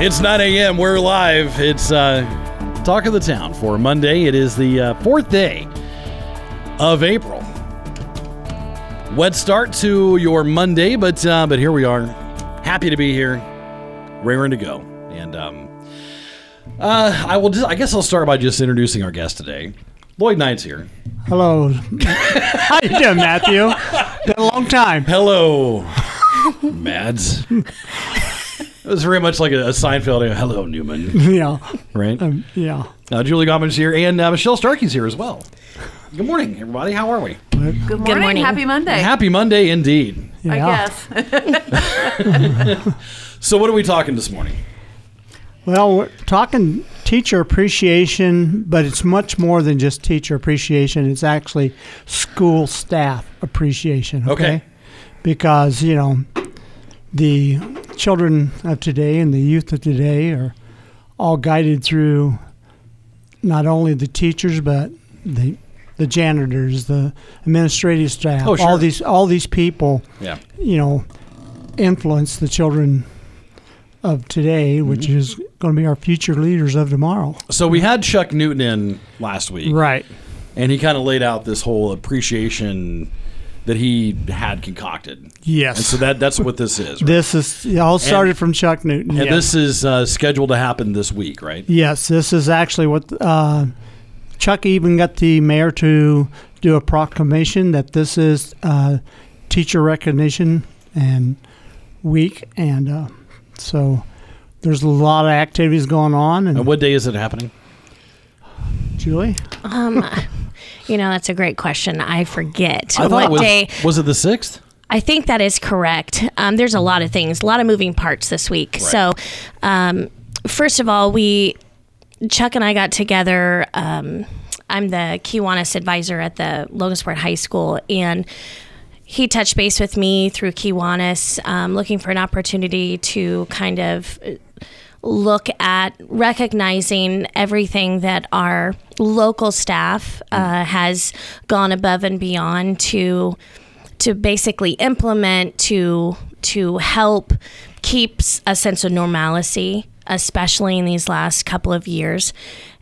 It's 9 a.m. We're live. It's uh, Talk of the Town for Monday. It is the uh, fourth day of April. Wet start to your Monday, but uh, but here we are. Happy to be here, raring to go. And um, uh, I will. Just, I guess I'll start by just introducing our guest today. Lloyd Knight's here. Hello. How you doing, Matthew? Been a long time. Hello, Mads. It was very much like a, a Seinfeld. Hello, Newman. Yeah. Right. Um, yeah. Uh, Julie Gottman's here, and uh, Michelle Starkey's here as well. Good morning, everybody. How are we? Good morning. morning. Happy Monday. Happy Monday, indeed. I guess. So, what are we talking this morning? Well, we're talking teacher appreciation, but it's much more than just teacher appreciation. It's actually school staff appreciation. Okay. Okay. Because, you know, the children of today and the youth of today are all guided through not only the teachers, but the the janitors, the administrative staff, Oh, sure. all these all these people Yeah. you know, influence the children of today, which Mm-hmm. is going to be our future leaders of tomorrow. So we had Chuck Newton in last week, Right. and he kind of laid out this whole appreciation that he had concocted. Yes. And so that that's what this is. Right? this is it all started from Chuck Newton. and yes. this is uh, scheduled to happen this week, right? yes, this is actually what uh, Chuck even got the mayor to do a proclamation that this is uh, teacher recognition and week, and uh, so there's a lot of activities going on. And And what day is it happening? Julie, Um, you know, that's a great question. I forget I what was, day. was it the sixth? I think that is correct. Um, there's a lot of things, a lot of moving parts this week. So, um, first of all, we Chuck and I got together. Um, I'm the Kiwanis advisor at the Logansport High School, and he touched base with me through Kiwanis, um, looking for an opportunity to kind of look at recognizing everything that our local staff uh, has gone above and beyond to to basically implement to to help keep a sense of normalcy especially in these last couple of years.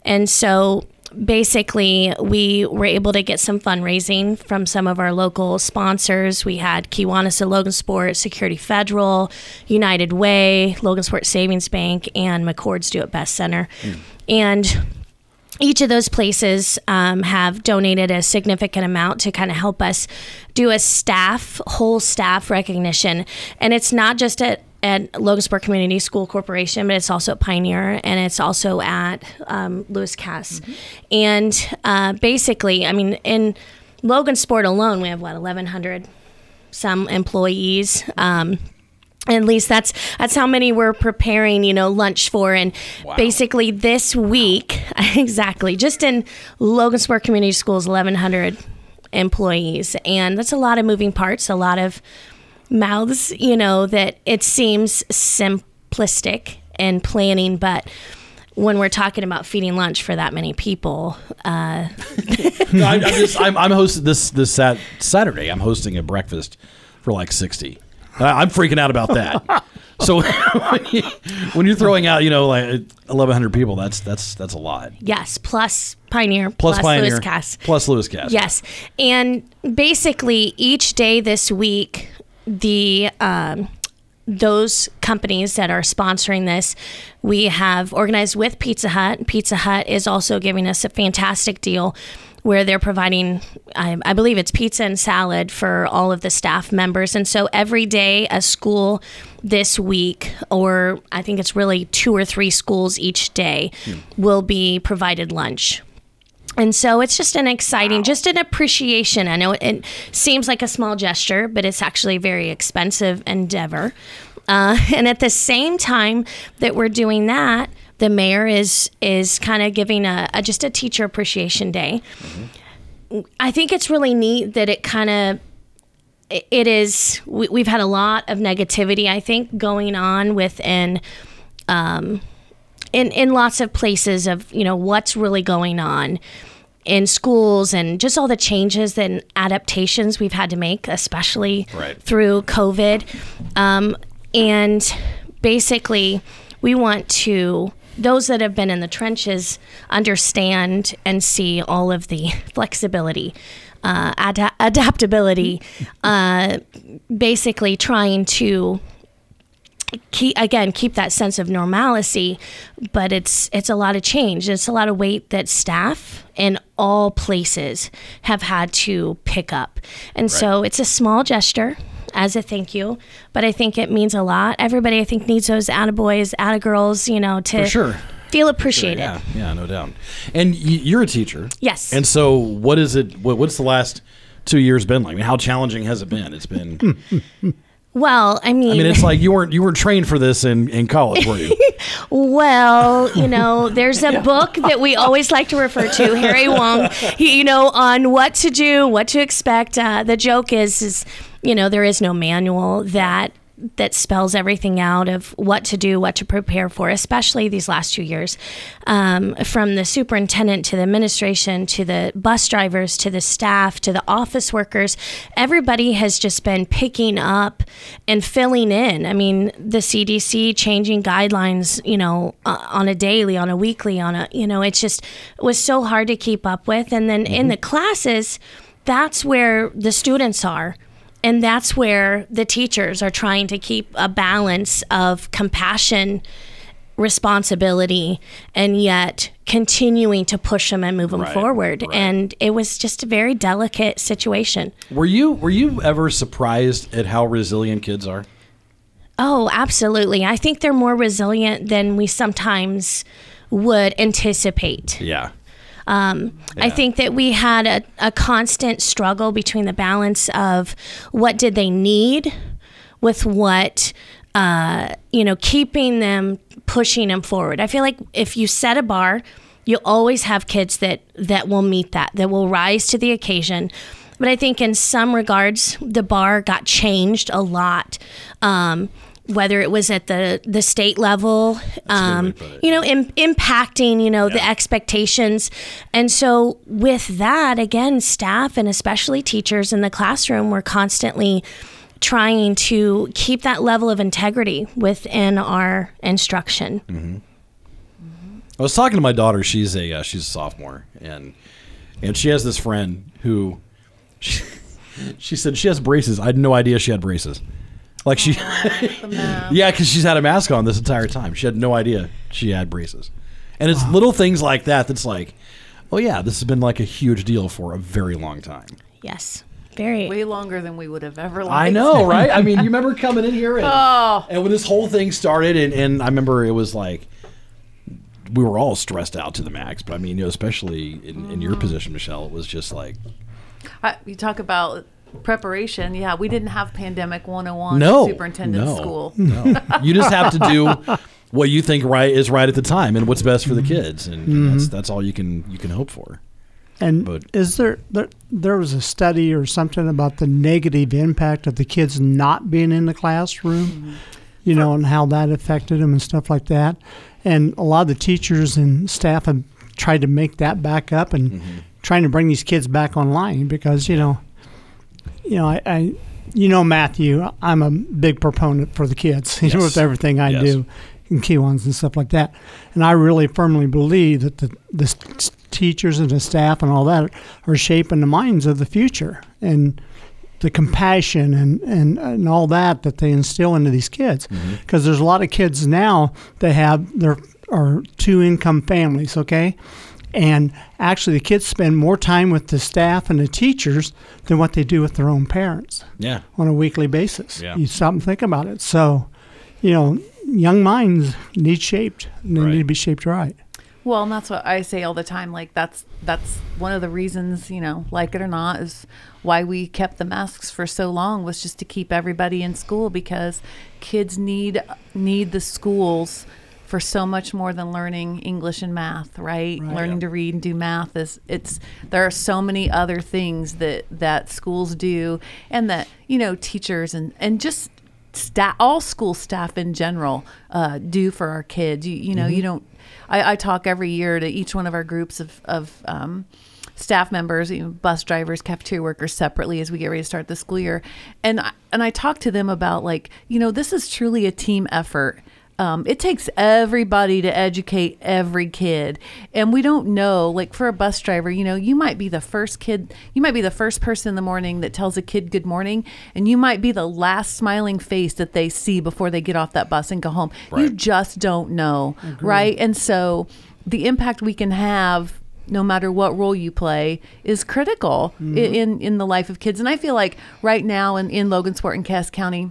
And so basically we were able to get some fundraising from some of our local sponsors. We had kiwanis and logansport security federal united way logansport savings bank and mccord's do it best center. And each of those places um, have donated a significant amount to kind of help us do a staff, whole staff recognition. And it's not just at, at Logansport Community School Corporation, but it's also at Pioneer and it's also at um, Lewis Cass. And uh, basically, I mean, in Logansport alone, we have what, 1,100 some employees. Um, at least that's that's how many we're preparing, you know, lunch for. And basically this week, exactly, just in Logansport Community Schools, 1,100 employees, and that's a lot of moving parts, a lot of mouths. You know that it seems simplistic and planning, but when we're talking about feeding lunch for that many people, uh, No, I'm, I'm just I'm, I'm hosting this this sat, Saturday. I'm hosting a breakfast for like sixty. I'm freaking out about that. So when, you, when you're throwing out, you know, like 1,100 people, that's that's that's a lot. yes, plus Pioneer, Plus, Pioneer, Lewis Cass. plus Lewis Cass. Yes. And basically, each day this week, the um, those companies that are sponsoring this, we have organized with Pizza Hut. Pizza Hut is also giving us a fantastic deal where they're providing, I, I believe it's pizza and salad for all of the staff members. And so every day, a school this week, or I think it's really two or three schools each day, will be provided lunch. And so it's just an exciting, just an appreciation. I know it, it seems like a small gesture, but it's actually a very expensive endeavor. Uh, and at the same time that we're doing that, the mayor is is kind of giving a, a just a teacher appreciation day. I think it's really neat that it kind of it is we, we've had a lot of negativity i think going on within um, in in lots of places of you know what's really going on in schools and just all the changes and adaptations we've had to make especially Right. through covid um, and basically we want to those that have been in the trenches understand and see all of the flexibility uh, ada- adaptability uh, basically trying to keep again keep that sense of normalcy but it's it's a lot of change it's a lot of weight that staff in all places have had to pick up and so it's a small gesture as a thank you but i think it means a lot everybody i think needs those attaboys attagirls you know to sure. feel appreciated Yeah, yeah, no doubt. And y- you're a teacher. Yes. And so, what is it? What, what's the last two years been like? I mean, how challenging has it been? It's been. well i mean, I mean, it's like you weren't you weren't trained for this in in college, were you? Well, you know, there's a book that we always like to refer to, Harry Wong, he, you know, on what to do, what to expect. Uh, the joke is, is, you know, there is no manual that that spells everything out of what to do, what to prepare for, especially these last two years. Um, from the superintendent to the administration to the bus drivers to the staff to the office workers, everybody has just been picking up and filling in. I mean, the CDC changing guidelines, you know, uh, on a daily, on a weekly, on a, you know, it's just it was so hard to keep up with. And then in the classes, that's where the students are. And that's where the teachers are trying to keep a balance of compassion, responsibility, and yet continuing to push them and move them Right, forward. right. And it was just a very delicate situation. Were you were you ever surprised at how resilient kids are? Oh, absolutely. I think they're more resilient than we sometimes would anticipate. Yeah. Um, I think that we had a, a constant struggle between the balance of what did they need with what, uh, you know, keeping them, pushing them forward. I feel like if you set a bar, you'll always have kids that, that will meet that, that will rise to the occasion. But I think in some regards, the bar got changed a lot. Um, whether it was at the, the state level, um, you know, im- impacting, you know, the expectations. And so with that, again, staff and especially teachers in the classroom were constantly trying to keep that level of integrity within our instruction. I was talking to my daughter. She's a uh, she's a sophomore, and and she has this friend who she, she said she has braces. I had no idea she had braces. Like she, oh, yeah, because she's had a mask on this entire time. She had no idea she had braces, and it's little things like that that's like, oh yeah, this has been like a huge deal for a very long time. Yes. Very. Way longer than we would have ever liked. I know, right? I mean, you remember coming in here and, Oh. and when this whole thing started, and, and I remember it was like we were all stressed out to the max. But I mean, you know, especially in, in your mm. position, Michelle, it was just like I, you talk about preparation. Yeah, we didn't have pandemic 101 no. superintendent no, school. No, you just have to do what you think right is right at the time and what's best for the mm-hmm. kids, and, and that's mm-hmm. that's all you can you can hope for. And But- is there, there there was a study or something about the negative impact of the kids not being in the classroom, mm-hmm. you know, and how that affected them and stuff like that. And a lot of the teachers and staff have tried to make that back up and trying to bring these kids back online because you know, you know, I, I you know Matthew, I'm a big proponent for the kids Yes. with everything I Yes. do and Kiwanis and stuff like that. And I really firmly believe that the, the teachers and the staff and all that are shaping the minds of the future and the compassion and, and, and all that that they instill into these kids. Mm-hmm. Because there's a lot of kids now that have their are two income families, okay? And actually, the kids spend more time with the staff and the teachers than what they do with their own parents Yeah, on a weekly basis. Yeah. You stop and think about it. So, you know, young minds need shaped. and They Right. need to be shaped right. Well, and that's what I say all the time. Like that's that's one of the reasons, you know, like it or not, is why we kept the masks for so long was just to keep everybody in school because kids need need the schools for so much more than learning English and math, right? Right. Learning to read and do math is it's there are so many other things that that schools do and that you know teachers and and just staff all school staff in general uh, do for our kids. You you know you don't. I, I talk every year to each one of our groups of of um, staff members, you know, bus drivers, cafeteria workers separately as we get ready to start the school year, and I, and I talk to them about like you know this is truly a team effort. Um, it takes everybody to educate every kid, and we don't know. Like for a bus driver, you know, you might be the first kid, you might be the first person in the morning that tells a kid good morning, and you might be the last smiling face that they see before they get off that bus and go home. You just don't know, right? And so the impact we can have no matter what role you play is critical i- in in the life of kids and i feel like right now in, in logansport and cass county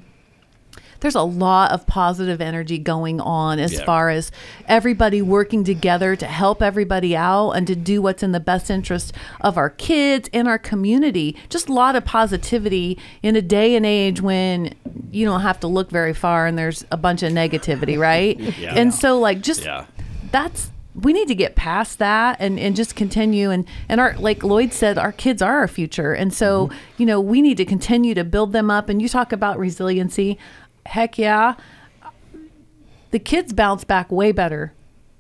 there's a lot of positive energy going on as Yeah. far as everybody working together to help everybody out and to do what's in the best interest of our kids and our community. Just a lot of positivity in a day and age when you don't have to look very far and there's a bunch of negativity, right? Yeah. And so like just Yeah. that's we need to get past that and, and just continue and and our like lloyd said our kids are our future and so Mm-hmm. you know we need to continue to build them up and you talk about resiliency heck yeah the kids bounce back way better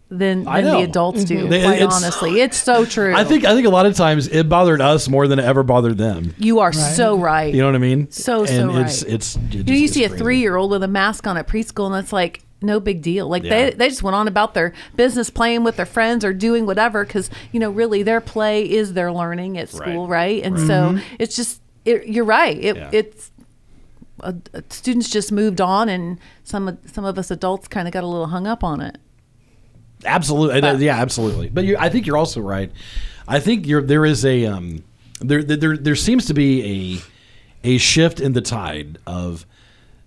than, than the adults do mm-hmm. They- quite it's- honestly it's so true I think I think a lot of times it bothered us more than it ever bothered them. you are so right You know what I mean? So, so right. it's it's it you, know, you it's see a crazy. three year old with a mask on at preschool, and it's like no big deal. Like Yeah. they, they just went on about their business, playing with their friends or doing whatever, because you know really their play is their learning at school, right? And so mm-hmm. it's just it, you're right. It, Yeah. It's uh, uh, students just moved on, and some of- some of us adults kind of got a little hung up on it. Absolutely, Uh, yeah, absolutely. But you, I think you're also right. I think you're, there is a um, there, there there seems to be a a shift in the tide of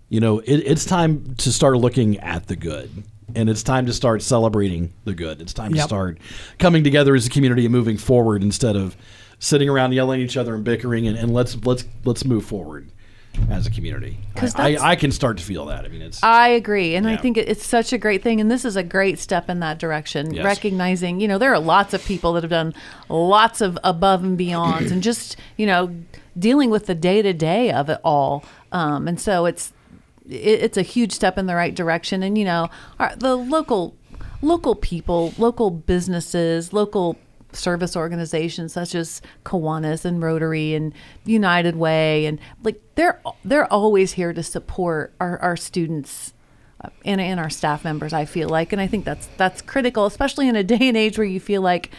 you know it, it's time to start looking at the good and it's time to start celebrating the good. It's time to start coming together as a community and moving forward instead of sitting around yelling at each other and bickering and, and let's let's let's move forward as a community. I, I, I can start to feel that. I mean, it's I agree, and I think it's such a great thing, and this is a great step in that direction. Yes. Recognizing, you know, there are lots of people that have done lots of above and beyonds, and just you know, dealing with the day to day of it all. Um, and so it's it, it's a huge step in the right direction, and you know, our, the local local people, local businesses, local service organizations such as Kiwanis and Rotary and United Way and like they're they're always here to support our, our students uh, and, and our staff members I feel like and I think that's that's critical especially in a day and age where you feel like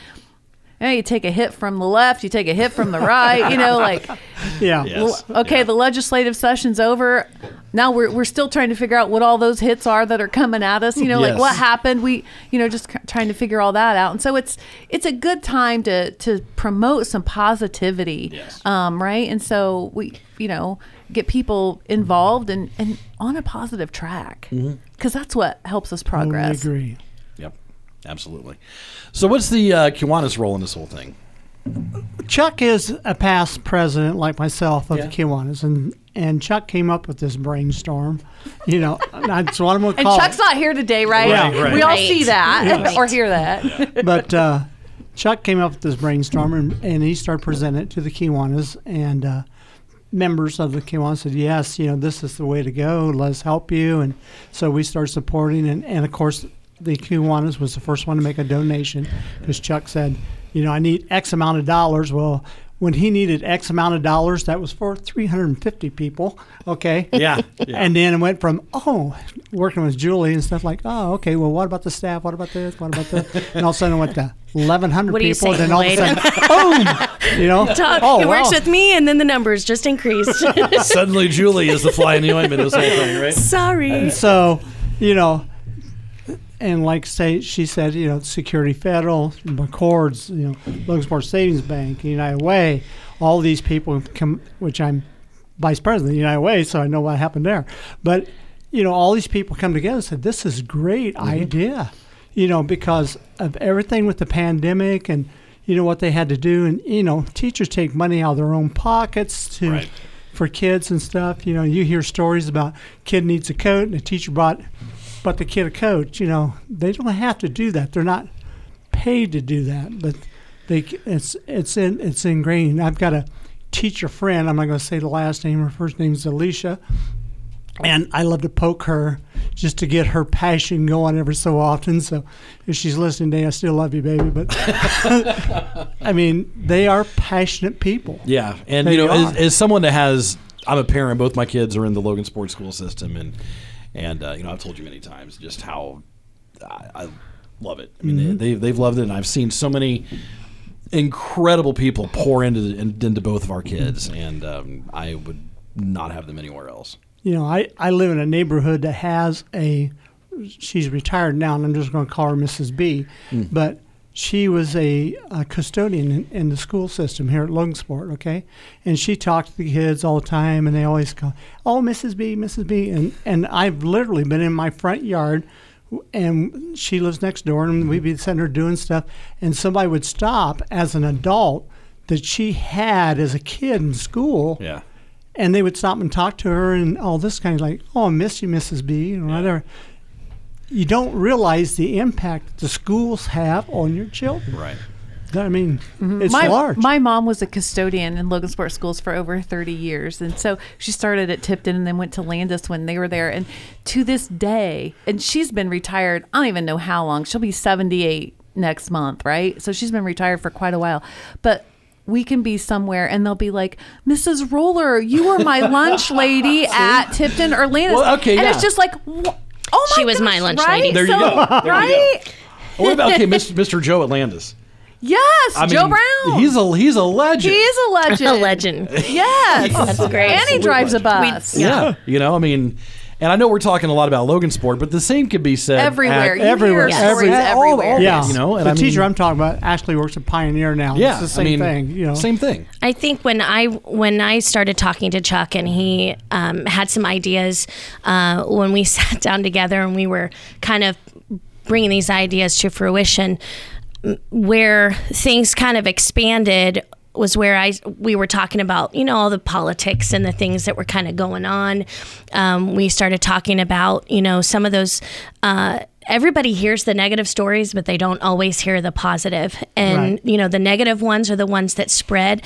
eh, you take a hit from the left you take a hit from the right you know like Yeah. Yes. okay, Yeah. the legislative session's over. Now we're, we're still trying to figure out what all those hits are that are coming at us. You know, like what happened. We, you know, just c- trying to figure all that out. And so it's it's a good time to to promote some positivity, Yes. um, right? And so we, you know, get people involved and and on a positive track Mm-hmm. because that's what helps us Totally progress. agree. Yep, absolutely. So, what's the uh, Kiwanis role in this whole thing? Chuck is a past president like myself of Yeah. the Kiwanis, and and Chuck came up with this brainstorm. You know, that's what I'm going to call. And Chuck's it. not here today, right? Right, right. We all Right. see that Yes. or hear that. but uh, Chuck came up with this brainstorm, and, and he started presenting it to the Kiwanis, and uh, members of the Kiwanis said, "Yes, you know, this is the way to go. Let us help you." And so we started supporting, and, and of course, the Kiwanis was the first one to make a donation because Chuck said, "You know, I need X amount of dollars." Well. When he needed X amount of dollars, that was for 350 people. Okay. Yeah, yeah. And then it went from, oh, working with Julie and stuff like, oh, okay, well, what about the staff? What about this? What about this? And all of a sudden it went to 1,100 What are you people. saying, then all of a sudden, boom! You know? Talk, oh, it works with me, and then the numbers just increased. Suddenly, Julie is the fly in the ointment of this whole thing, right? Sorry. So, you know, and like say she said, you know, Security Federal, McCord's, you know, Logansport Savings Bank, United Way, all these people come, which I'm vice president of United Way, so I know what happened there. But you know, all these people come together and said, "This is a great mm-hmm. idea," you know, because of everything with the pandemic and you know what they had to do, and you know, teachers take money out of their own pockets to Right. for kids and stuff. You know, you hear stories about kid needs a coat and the teacher bought but the kid a coach, you know, they don't have to do that. They're not paid to do that, but they it's it's in it's ingrained. I've got a teacher friend. I'm not going to say the last name. Her first name is Alicia, and I love to poke her just to get her passion going every so often. So if she's listening today, I still love you, baby. But I mean, they are passionate people. Yeah, and They you know, as, as someone that has, I'm a parent. Both my kids are in the Logansport's School system, and and uh, you know, I've told you many times just how I, I love it. I mean, Mm-hmm. they, they've loved it, and I've seen so many incredible people pour into the, into both of our kids, and um, I would not have them anywhere else. You know, I, I live in a neighborhood that has a, she's retired now, and I'm just going to call her Mrs. B, but she was a, a custodian in, in the school system here at Logansport, okay? And she talked to the kids all the time, and they always call, oh, Mrs. B, Mrs. B. And, and I've literally been in my front yard, and she lives next door, and we'd be sitting her doing stuff, and somebody would stop as an adult that she had as a kid in school Yeah. and they would stop and talk to her and all this kind of like, oh, I miss you, Mrs. B, and whatever. You don't realize the impact the schools have on your children. Right. I mean, mm-hmm. it's my, large. my mom was a custodian in Logansport Schools for over 30 years. And so she started at Tipton and then went to Landis when they were there. And to this day, and she's been retired, I don't even know how long. She'll be 78 next month, right? So she's been retired for quite a while. But we can be somewhere and they'll be like, Mrs. Roller, you were my lunch lady at Tipton or Landis. Well, okay, and yeah. it's just like, wh- oh my She was my lunch right? lady. There you So- go. There you go. right? Oh, what about okay, Mr. Mr. Joe Atlantis? Yes, I Joe mean, Brown. He's a he's a legend. He is a legend. A legend. Yes. That's great. And he drives a bus. yeah. You know, I mean, and I know we're talking a lot about Logansport, but the same could be said Everywhere. at- You everywhere. hear Yes. stories all- all everywhere. yeah, you know, and the I mean- teacher I'm talking about actually works at Pioneer now. yeah, it's the same I mean, thing. You know, same thing. I think when I when I started talking to Chuck and he um, had some ideas uh, when we sat down together and we were kind of bringing these ideas to fruition, where things kind of expanded was where I we were talking about you know all the politics and the things that were kind of going on. Um, we started talking about you know some of those. Uh, everybody hears the negative stories, but they don't always hear the positive. And Right. you know the negative ones are the ones that spread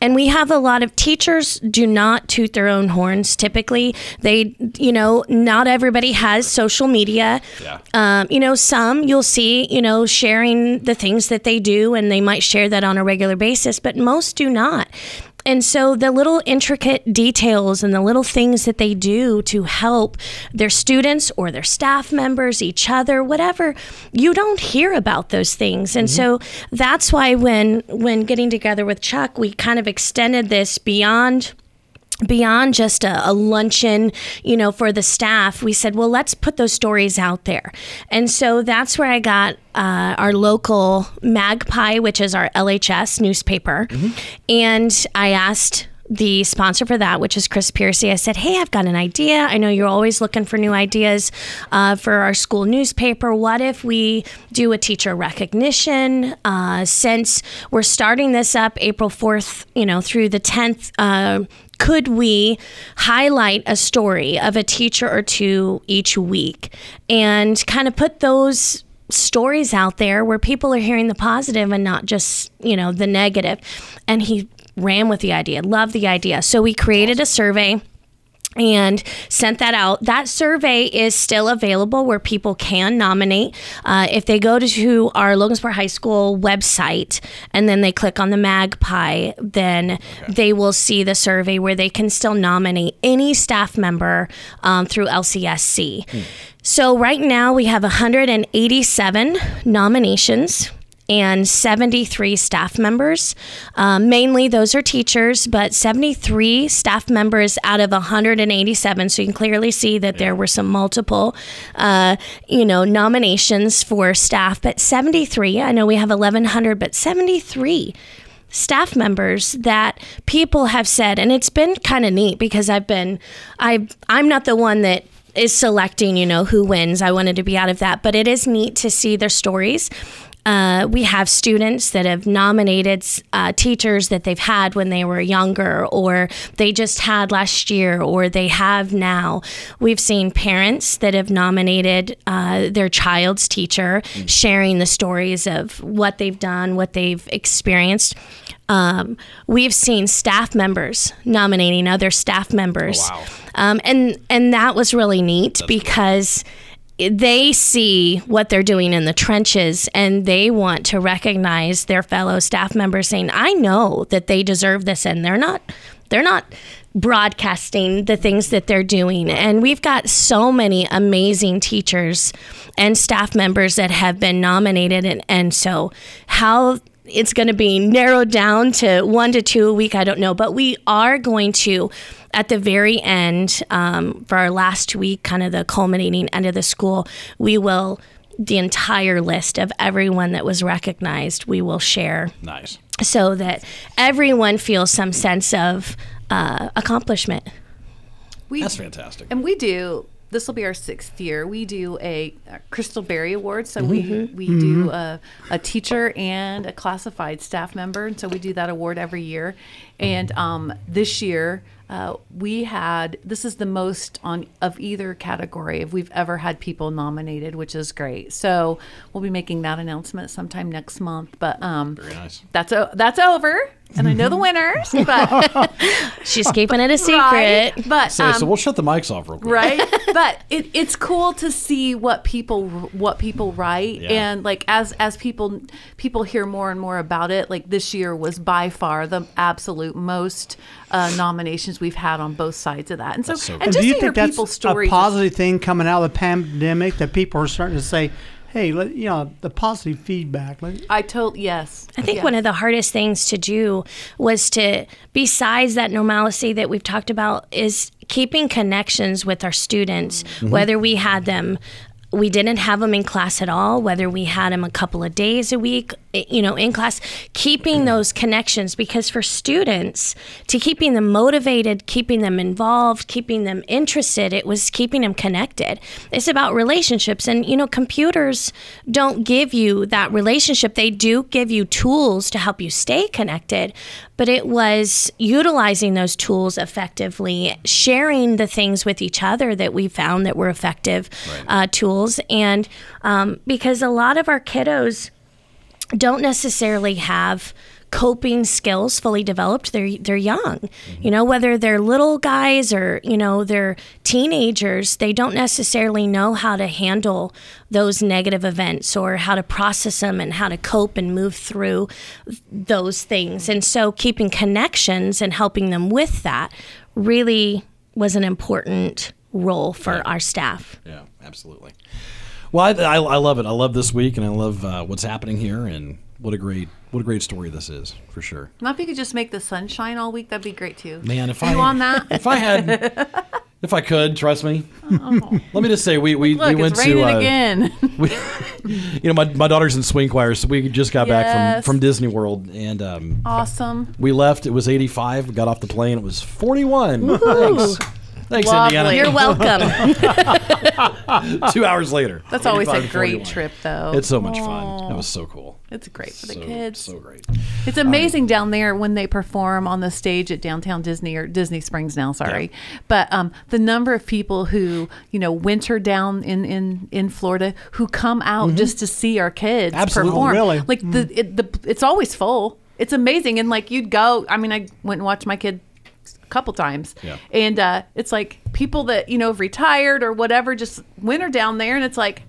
and we have a lot of teachers do not toot their own horns typically they you know not everybody has social media Yeah. um, you know some you'll see you know sharing the things that they do and they might share that on a regular basis but most do not and so the little intricate details and the little things that they do to help their students or their staff members, each other, whatever, you don't hear about those things. And mm-hmm. so that's why when when getting together with Chuck, we kind of extended this beyond beyond just a, a luncheon, you know, for the staff, we said, well, let's put those stories out there. And so that's where I got uh, our local Magpie, which is our LHS newspaper. And I asked the sponsor for that, which is Chris Piercy, I said, Hey, I've got an idea. I know you're always looking for new ideas uh, for our school newspaper. What if we do a teacher recognition? Uh, since we're starting this up April 4th, you know, through the 10th, uh, could we highlight a story of a teacher or two each week and kind of put those stories out there where people are hearing the positive and not just, you know, the negative? And he ran with the idea, loved the idea. So we created a survey and sent that out. That survey is still available where people can nominate. Uh, if they go to our Logansport High School website and then they click on the magpie, then they will see the survey where they can still nominate any staff member um, through LCSC. So right now we have 187 nominations and 73 staff members. Um, mainly those are teachers, but 73 staff members out of 187. So you can clearly see that there were some multiple, uh, you know, nominations for staff. But 73, I know we have 1,100, but 73 staff members that people have said and it's been kind of neat because I've been I I'm not the one that is selecting, you know, who wins. I wanted to be out of that, but it is neat to see their stories Uh, we have students that have nominated uh, teachers that they've had when they were younger, or they just had last year, or they have now. We've seen parents that have nominated uh, their child's teacher, sharing the stories of what they've done, what they've experienced. Um, we've seen staff members nominating other staff members, wow. um, and and that was really neat because they see what they're doing in the trenches and they want to recognize their fellow staff members saying i know that they deserve this and they're not they're not broadcasting the things that they're doing. And we've got so many amazing teachers and staff members that have been nominated. And, and so how it's going to be narrowed down to one to two a week i don't know. But we are going to at the very end, um, for our last week, kind of the culminating end of the school, we will the entire list of everyone that was recognized. We will share Nice. so that everyone feels some sense of uh, accomplishment. We, That's fantastic. And we do. This will be our sixth year. We do a, a Crystal Berry Award. So we Mm-hmm. we do a, a teacher and a classified staff member. And so we do that award every year. And um, this year uh, we had this is the most on of either category if we've ever had people nominated, which is great. So we'll be making that announcement sometime next month. But um, Very nice. that's o- that's over, and I know the winners. But She's keeping it a secret. right, but So, um, so we'll shut the mics off real quick. right but it, it's cool to see what people what people write Yeah. and like as as people people hear more and more about it like this year was by far the absolute most uh, nominations we've had on both sides of that and so, so and cool. Just do you to hear think that's people's a stories positive thing coming out of the pandemic that people are starting to say, "Hey, let, you know, the positive feedback." Like, i told yes I think one of the hardest things to do was to, besides that normalcy that we've talked about, is keeping connections with our students, mm-hmm. whether we had them. We didn't have them in class at all, whether we had them a couple of days a week, you know, in class, keeping those connections because for students, to keeping them motivated, keeping them involved, keeping them interested, it was keeping them connected. It's about relationships. And, you know, computers don't give you that relationship. They do give you tools to help you stay connected, but it was utilizing those tools effectively, sharing the things with each other that we found that were effective uh, tools. And um, because a lot of our kiddos, don't necessarily have coping skills fully developed they're they're young. Mm-hmm. You know whether they're little guys or you know they're teenagers they don't necessarily know how to handle those negative events or how to process them and how to cope and move through those things. And so keeping connections and helping them with that really was an important role for our staff. Yeah, absolutely. Well, I, I, I love it. I love this week, and I love uh, what's happening here, and what a great what a great story this is for sure. Not if you could just make the sun shine all week that'd be great too Man, if Are I you on that if I had if I could, trust me. Let me just say we we, look we went to uh, again we, you know my, my daughter's in swing choir, so we just got back from from Disney World, and um, awesome we left. It was 85. We got off the plane. It was 41. Thanks. Thanks, Lovely. Indiana. you're welcome Two hours later. that's always a great trip though It's so much fun. That was so cool. it's great for the so, kids So great. It's amazing down there when they perform on the stage at downtown Disney or Disney Springs now. Sorry, but um, the number of people who you know winter down in in in Florida who come out just to see our kids Mm-hmm. Absolutely. perform. Really? Like the it, the it's always full. It's amazing, and like you'd go. I mean, I went and watched my kid a couple times, Yeah. and uh, it's like people that you know have retired or whatever just winter down there, and it's like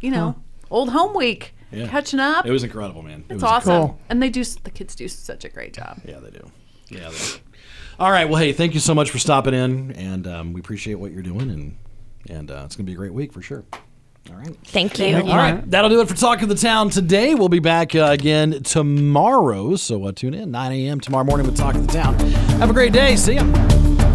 you know old home week. Yeah. Catching up, It was incredible, man. It it's was awesome, Cool. and they do. The kids do such a great job. Yeah, they do. Yeah, they do. All right. Well, hey, thank you so much for stopping in, and um, we appreciate what you're doing, and and uh, it's gonna be a great week for sure. All right. thank you All right. That'll do it for Talk of the Town today. We'll be back uh, again tomorrow, so uh, tune in 9 a.m. tomorrow morning with Talk of the Town. Have a great day. See ya.